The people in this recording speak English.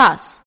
truss